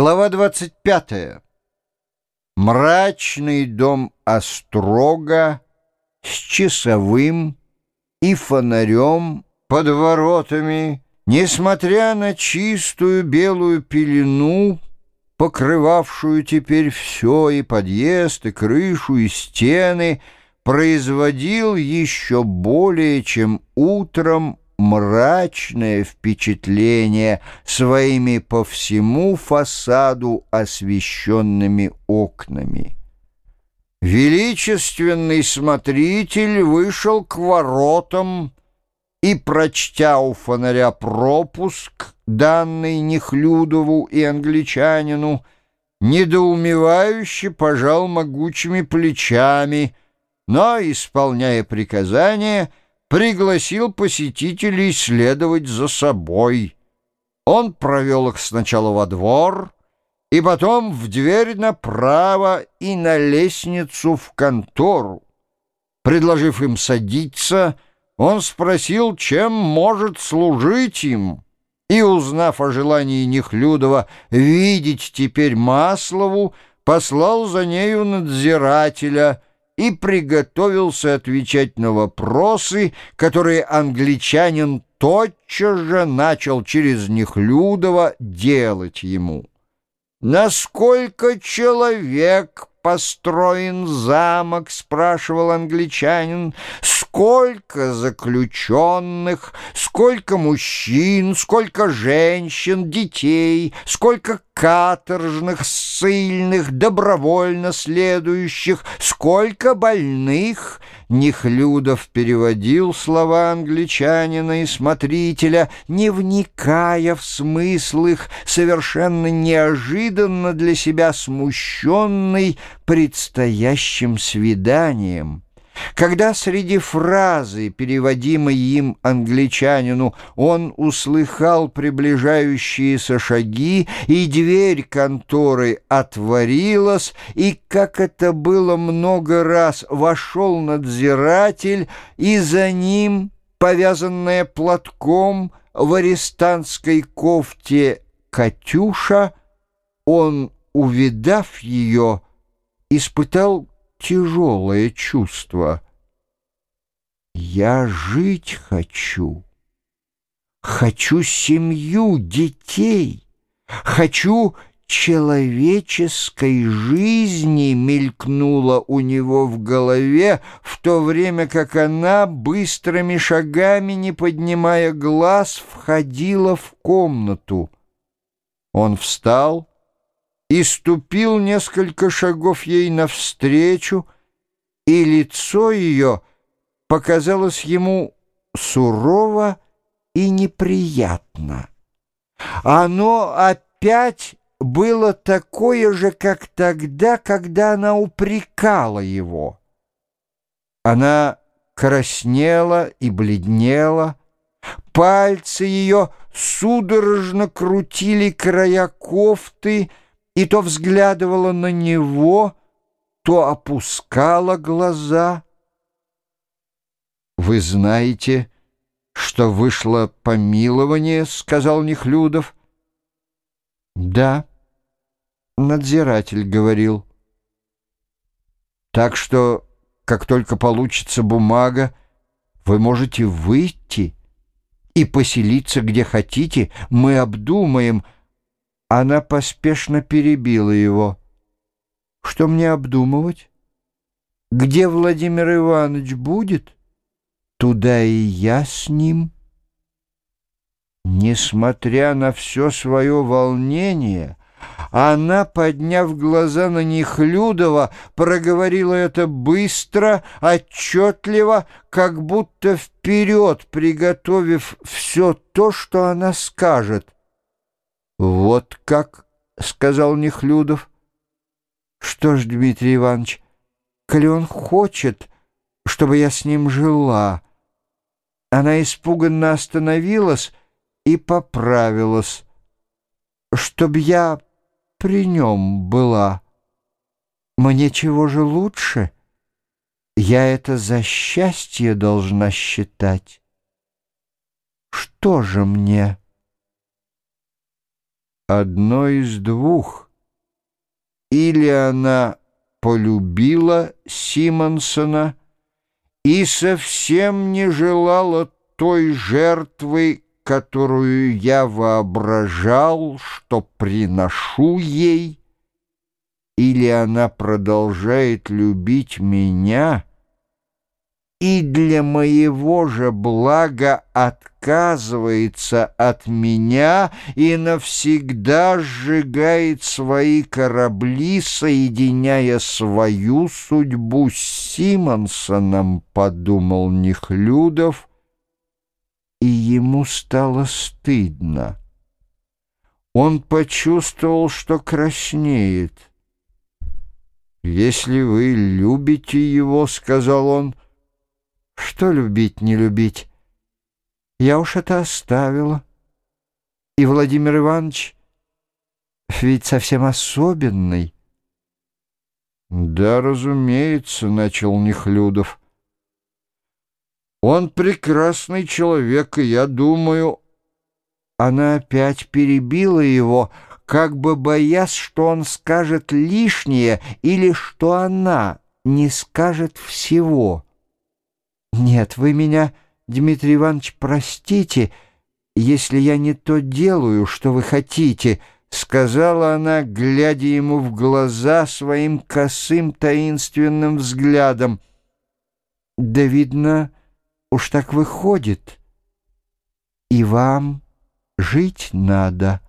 Глава 25. Мрачный дом Острога с часовым и фонарем под воротами, несмотря на чистую белую пелену, покрывавшую теперь все, и подъезд, и крышу, и стены, производил еще более, чем утром мрачное впечатление своими по всему фасаду освещенными окнами. Величественный смотритель вышел к воротам и, прочтя у фонаря пропуск, данный Нехлюдову и англичанину, недоумевающе пожал могучими плечами, но, исполняя приказание, пригласил посетителей следовать за собой. Он провел их сначала во двор, и потом в дверь направо и на лестницу в контору. Предложив им садиться, он спросил, чем может служить им, и, узнав о желании Нехлюдова видеть теперь Маслову, послал за нею надзирателя — и приготовился отвечать на вопросы, которые англичанин тотчас же начал через них Людова делать ему. «Насколько человек построен замок?» — спрашивал англичанин. «Сколько заключенных, сколько мужчин, сколько женщин, детей, сколько каторжных, ссыльных, добровольно следующих, сколько больных». Нехлюдов переводил слова англичанина и смотрителя, не вникая в смысл их, совершенно неожиданно для себя смущенный предстоящим свиданием. Когда среди фразы, переводимой им англичанину, он услыхал приближающиеся шаги, и дверь конторы отворилась, и, как это было много раз, вошел надзиратель, и за ним, повязанная платком в арестантской кофте «Катюша», он, увидав ее, испытал тяжелое чувство. Я жить хочу. Хочу семью, детей. Хочу человеческой жизни мелькнула у него в голове, в то время как она, быстрыми шагами, не поднимая глаз, входила в комнату. Он встал и ступил несколько шагов ей навстречу, и лицо ее показалось ему сурово и неприятно. Оно опять было такое же, как тогда, когда она упрекала его. Она краснела и бледнела, пальцы ее судорожно крутили края кофты, и то взглядывала на него, то опускала глаза. «Вы знаете, что вышло помилование?» — сказал Нехлюдов. «Да», — надзиратель говорил. «Так что, как только получится бумага, вы можете выйти и поселиться где хотите, мы обдумаем, — она поспешно перебила его. «Что мне обдумывать? Где Владимир Иванович будет, туда и я с ним». Несмотря на все свое волнение, она, подняв глаза на Нехлюдова, проговорила это быстро, отчетливо, как будто вперед приготовив все то, что она скажет — «Вот как?» — сказал Нехлюдов. «Что ж, Дмитрий Иванович, коли он хочет, чтобы я с ним жила...» Она испуганно остановилась и поправилась, «Чтоб я при нем была. Мне чего же лучше? Я это за счастье должна считать. Что же мне?» Одно из двух. Или она полюбила Симонсона и совсем не желала той жертвы, которую я воображал, что приношу ей, или она продолжает любить меня — и для моего же блага отказывается от меня и навсегда сжигает свои корабли, соединяя свою судьбу с Симонсоном, подумал Нехлюдов, и ему стало стыдно. Он почувствовал, что краснеет. «Если вы любите его, — сказал он, — что любить, не любить? Я уж это оставила. И Владимир Иванович ведь совсем особенный. Да, разумеется, начал Нехлюдов. Он прекрасный человек, и я думаю... Она опять перебила его, как бы боясь, что он скажет лишнее или что она не скажет всего. «Нет, вы меня, Дмитрий Иванович, простите, если я не то делаю, что вы хотите», — сказала она, глядя ему в глаза своим косым таинственным взглядом. «Да, видно, уж так выходит. И вам жить надо».